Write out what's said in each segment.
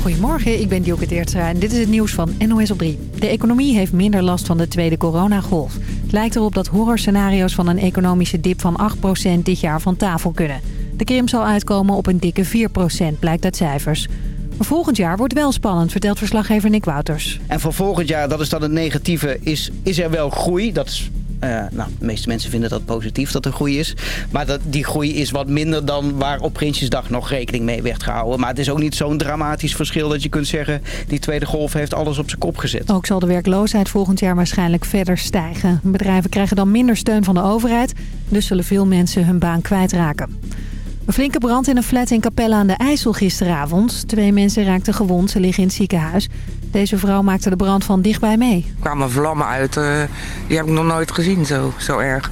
Goedemorgen, ik ben Dioke Teertstra en dit is het nieuws van NOS op 3. De economie heeft minder last van de tweede coronagolf. Het lijkt erop dat horrorscenario's van een economische dip van 8% dit jaar van tafel kunnen. De krimp zal uitkomen op een dikke 4%, blijkt uit cijfers. Maar volgend jaar wordt wel spannend, vertelt verslaggever Nick Wouters. En voor volgend jaar, dat is dan het negatieve, is, is er wel groei. Dat is uh, nou, de meeste mensen vinden dat positief dat er groei is. Maar dat, die groei is wat minder dan waar op Prinsjesdag nog rekening mee werd gehouden. Maar het is ook niet zo'n dramatisch verschil dat je kunt zeggen... die tweede golf heeft alles op zijn kop gezet. Ook zal de werkloosheid volgend jaar waarschijnlijk verder stijgen. Bedrijven krijgen dan minder steun van de overheid. Dus zullen veel mensen hun baan kwijtraken. Een flinke brand in een flat in Capelle aan de IJssel gisteravond. Twee mensen raakten gewond, ze liggen in het ziekenhuis. Deze vrouw maakte de brand van dichtbij mee. Er kwamen vlammen uit, uh, die heb ik nog nooit gezien zo, zo erg.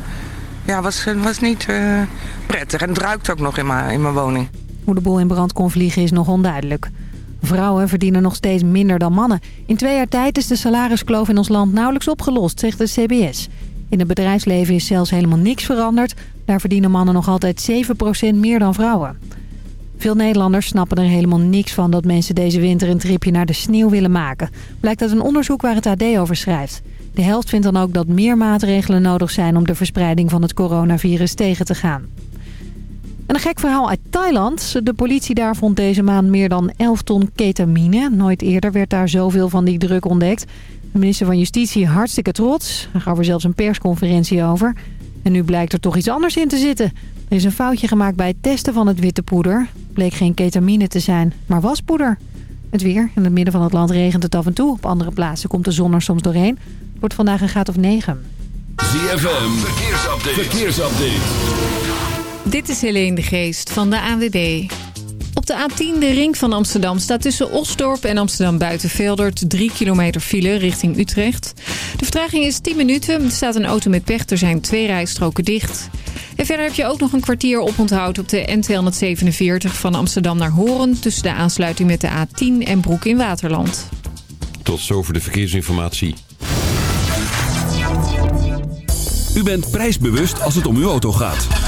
Ja, was, was niet uh, prettig en het ruikt ook nog in mijn, in mijn woning. Hoe de boel in brand kon vliegen is nog onduidelijk. Vrouwen verdienen nog steeds minder dan mannen. In twee jaar tijd is de salariskloof in ons land nauwelijks opgelost, zegt de CBS. In het bedrijfsleven is zelfs helemaal niks veranderd. Daar verdienen mannen nog altijd 7% meer dan vrouwen. Veel Nederlanders snappen er helemaal niks van dat mensen deze winter een tripje naar de sneeuw willen maken. Blijkt uit een onderzoek waar het AD over schrijft. De helft vindt dan ook dat meer maatregelen nodig zijn om de verspreiding van het coronavirus tegen te gaan. En een gek verhaal uit Thailand. De politie daar vond deze maand meer dan 11 ton ketamine. Nooit eerder werd daar zoveel van die druk ontdekt. De minister van Justitie hartstikke trots. Hij gaf er zelfs een persconferentie over. En nu blijkt er toch iets anders in te zitten. Er is een foutje gemaakt bij het testen van het witte poeder. Bleek geen ketamine te zijn, maar was poeder. Het weer. In het midden van het land regent het af en toe. Op andere plaatsen komt de zon er soms doorheen. Het wordt vandaag een graad of 9. ZFM, verkeersupdate. verkeersupdate. Dit is Helene de Geest van de ANWB. Op de A10, de ring van Amsterdam, staat tussen Osdorp en Amsterdam Buitenveldert 3 kilometer file richting Utrecht. De vertraging is 10 minuten. Er staat een auto met pech. Er zijn twee rijstroken dicht. En verder heb je ook nog een kwartier oponthoud op de N247 van Amsterdam naar Horen... tussen de aansluiting met de A10 en Broek in Waterland. Tot zover de verkeersinformatie. U bent prijsbewust als het om uw auto gaat.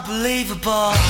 Unbelievable.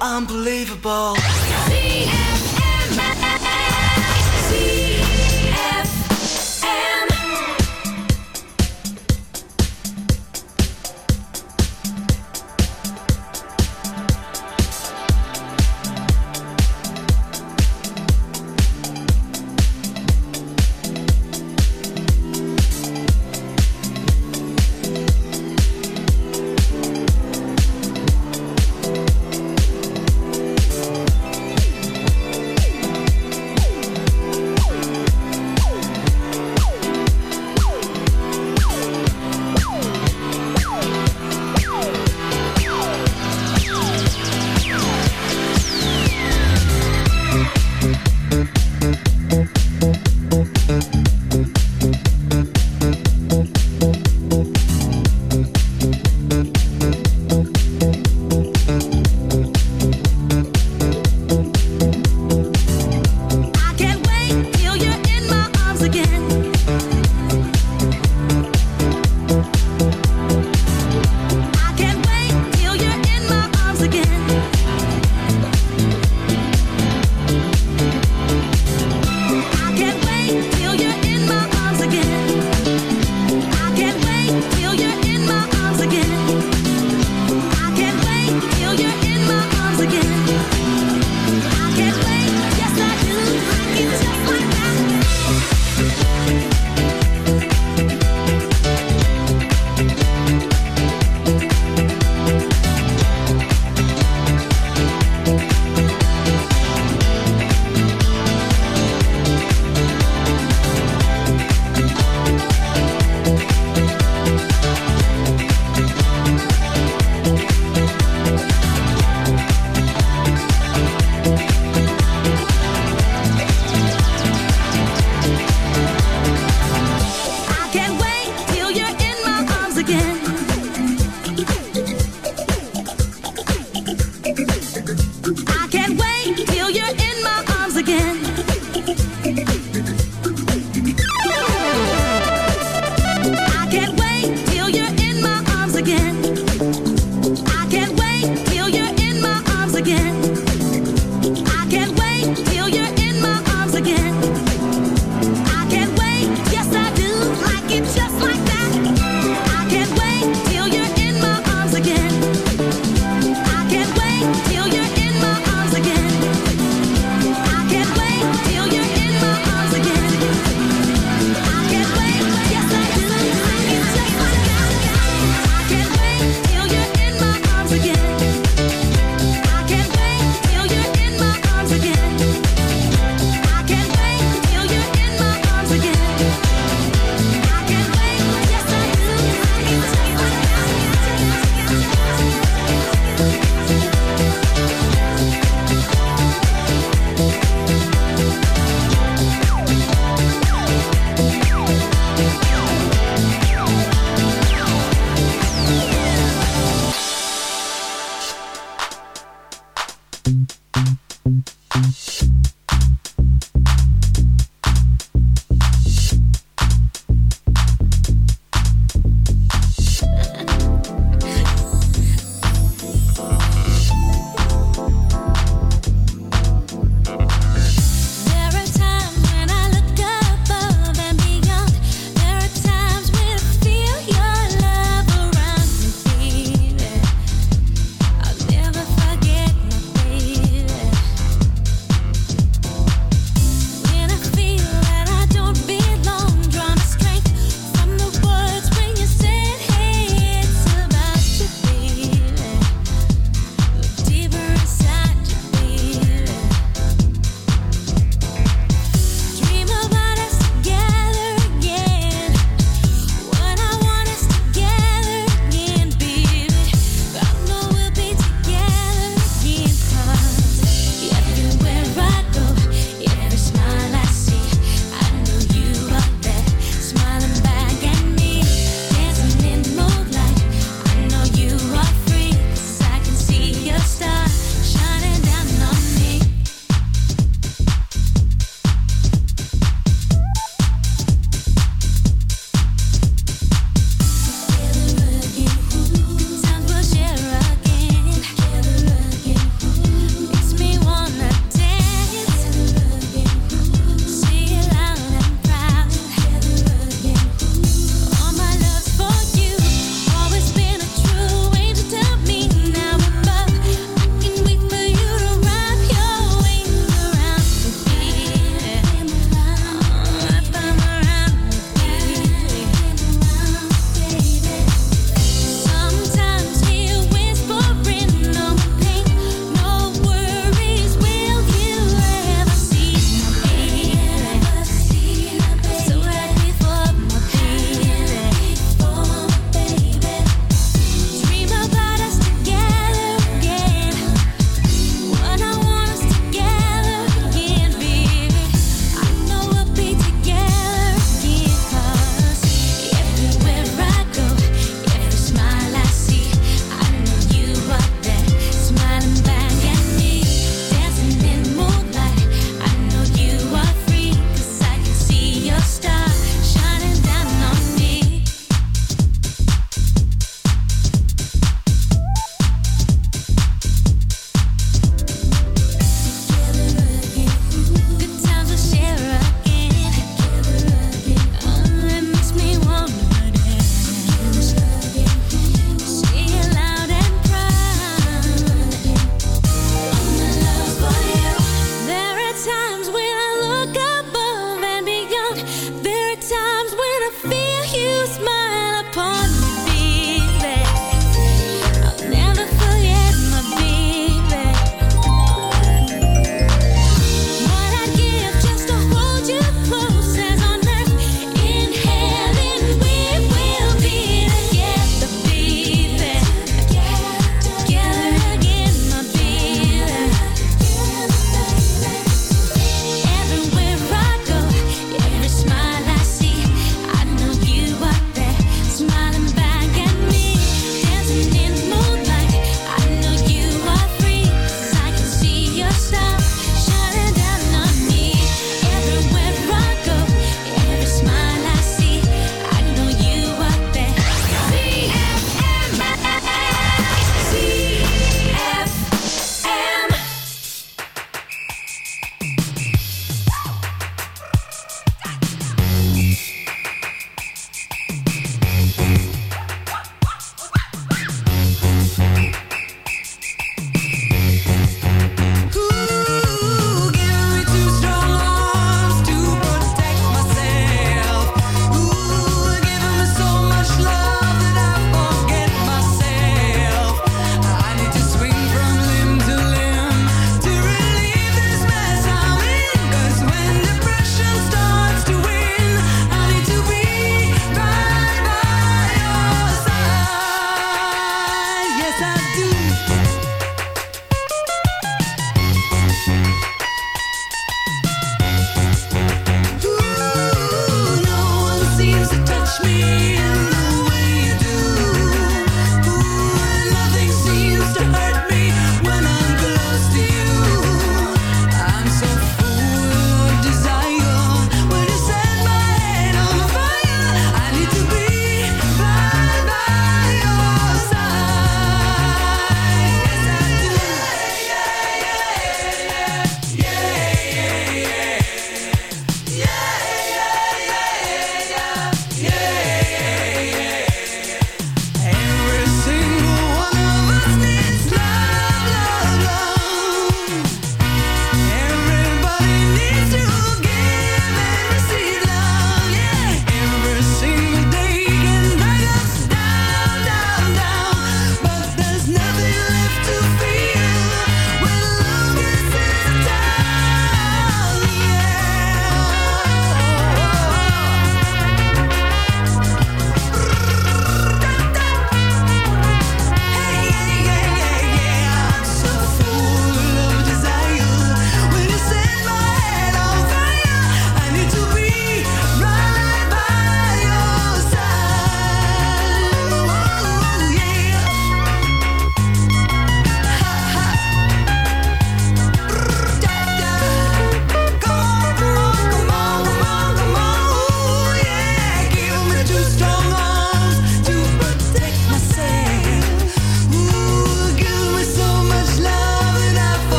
Unbelievable.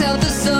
Tell the sun.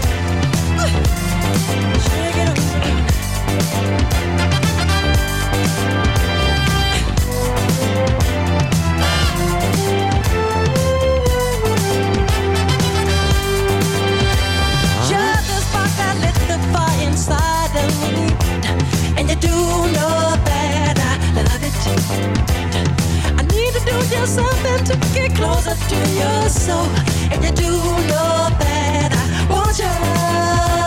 closer to your soul, and you do know that I want you.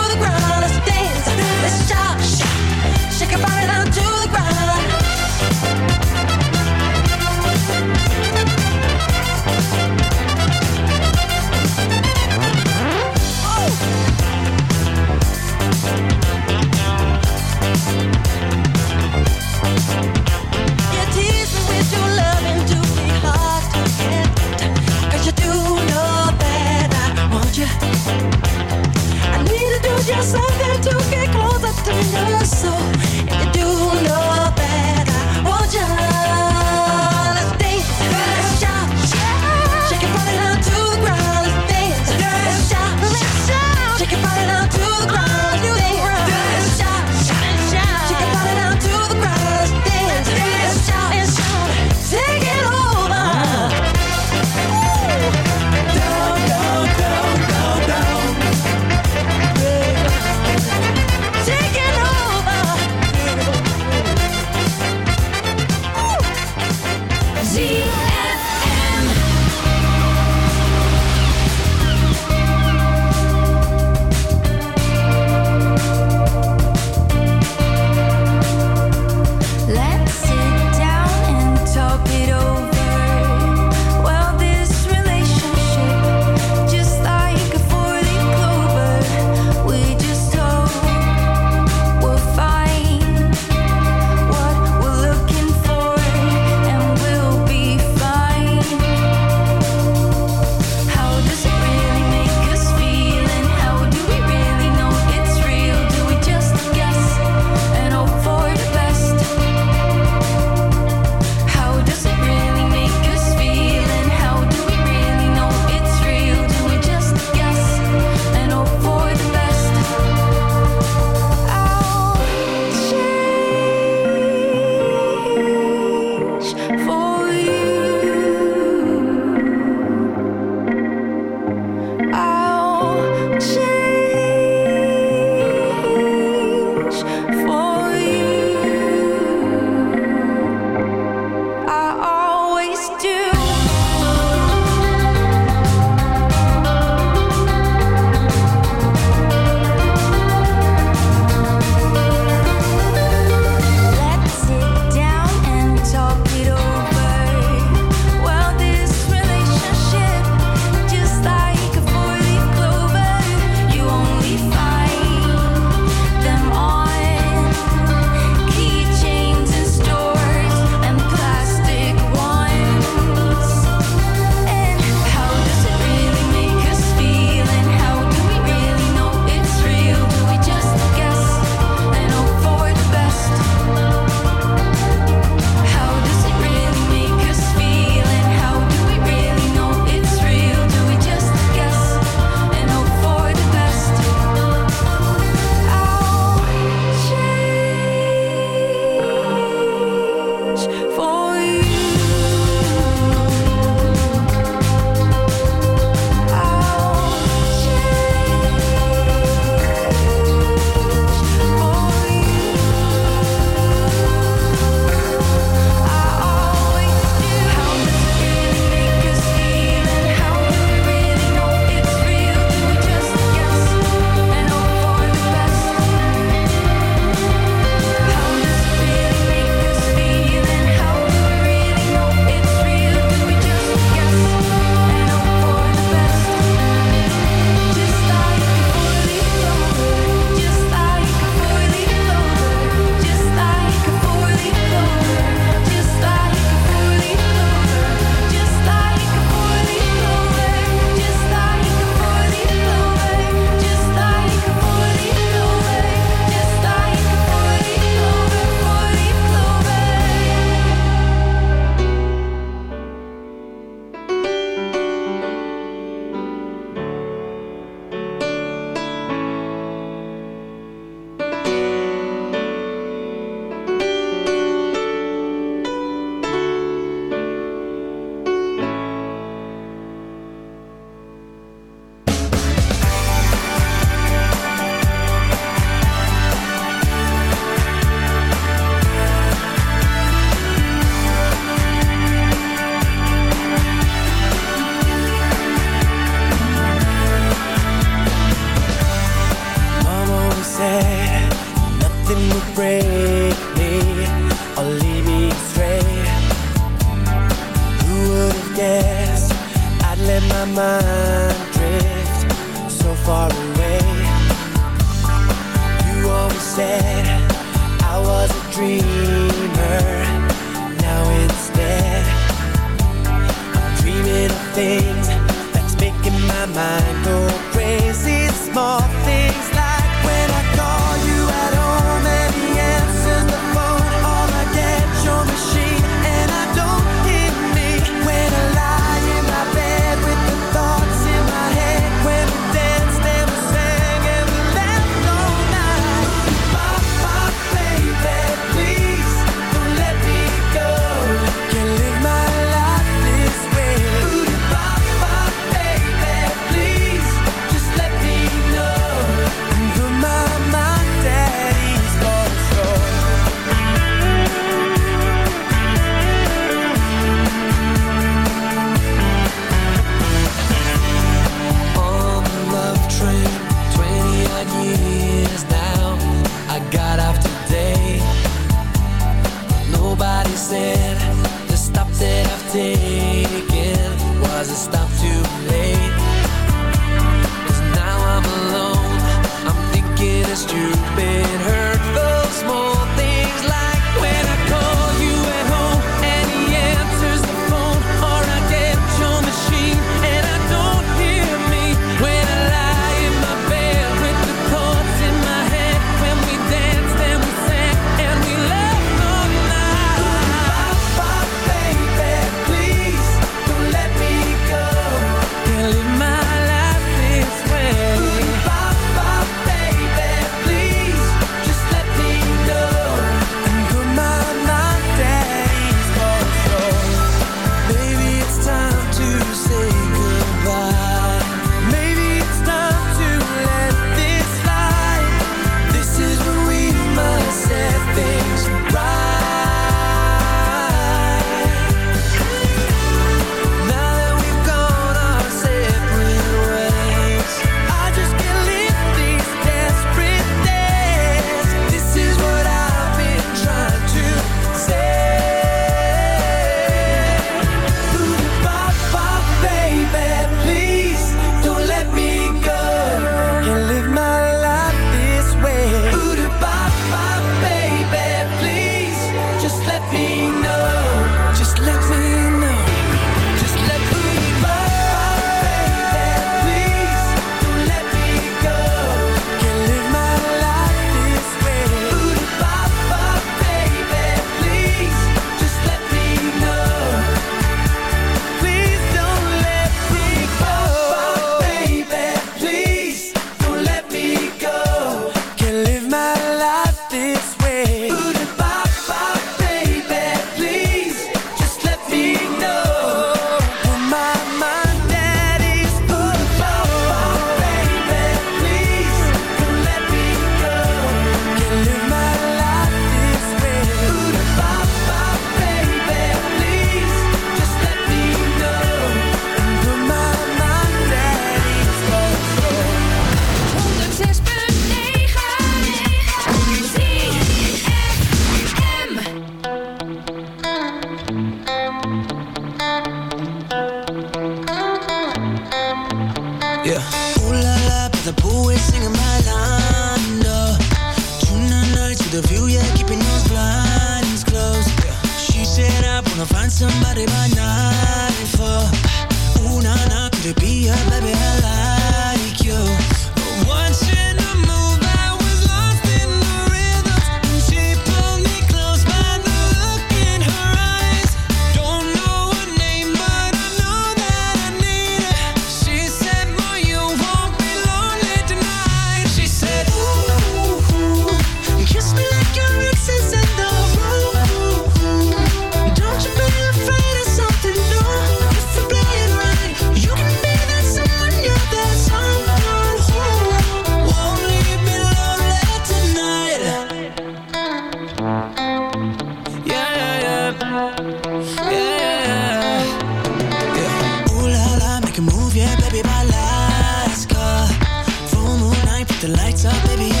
lights up, baby.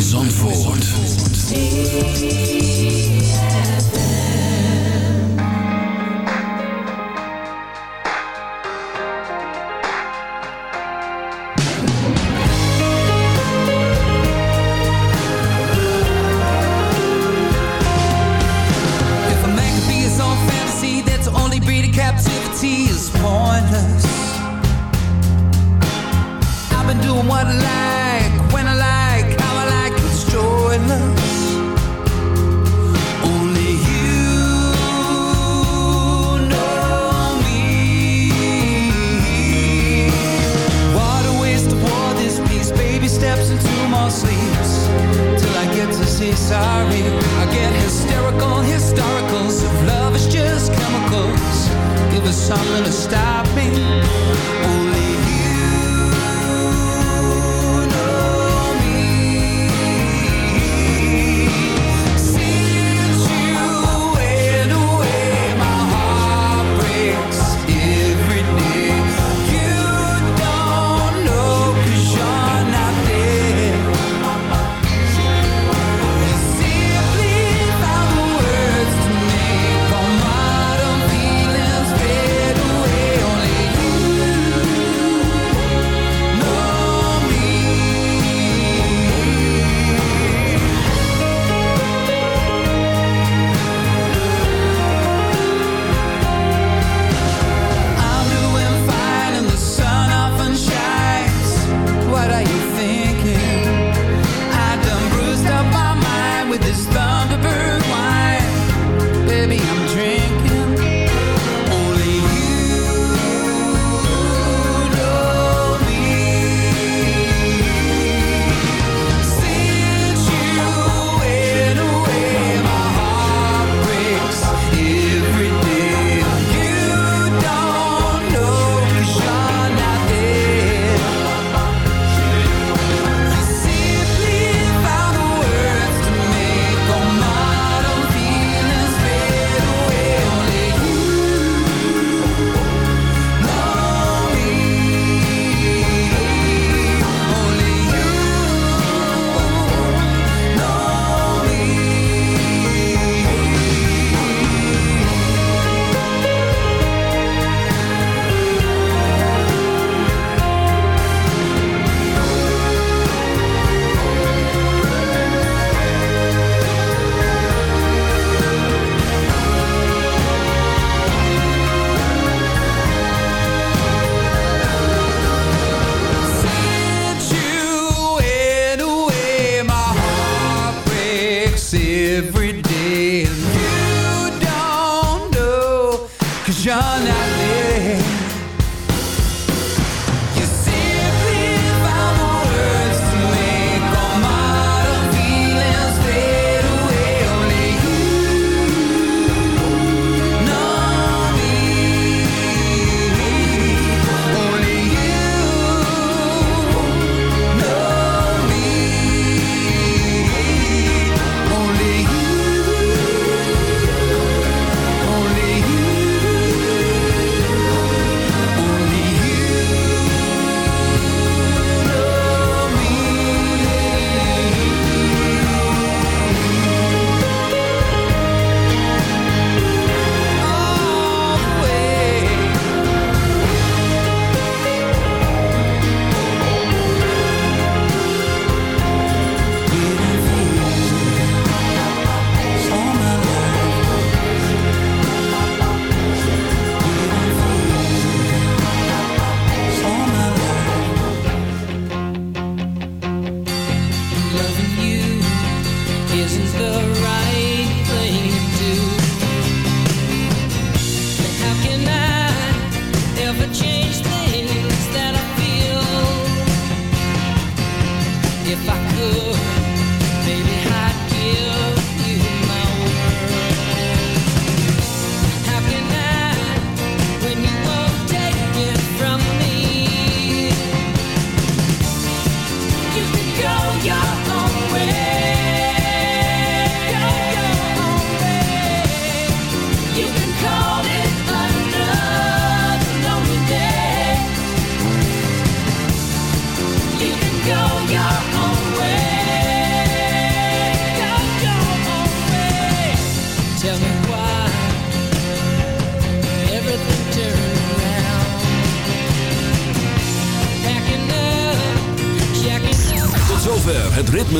Zandvoort.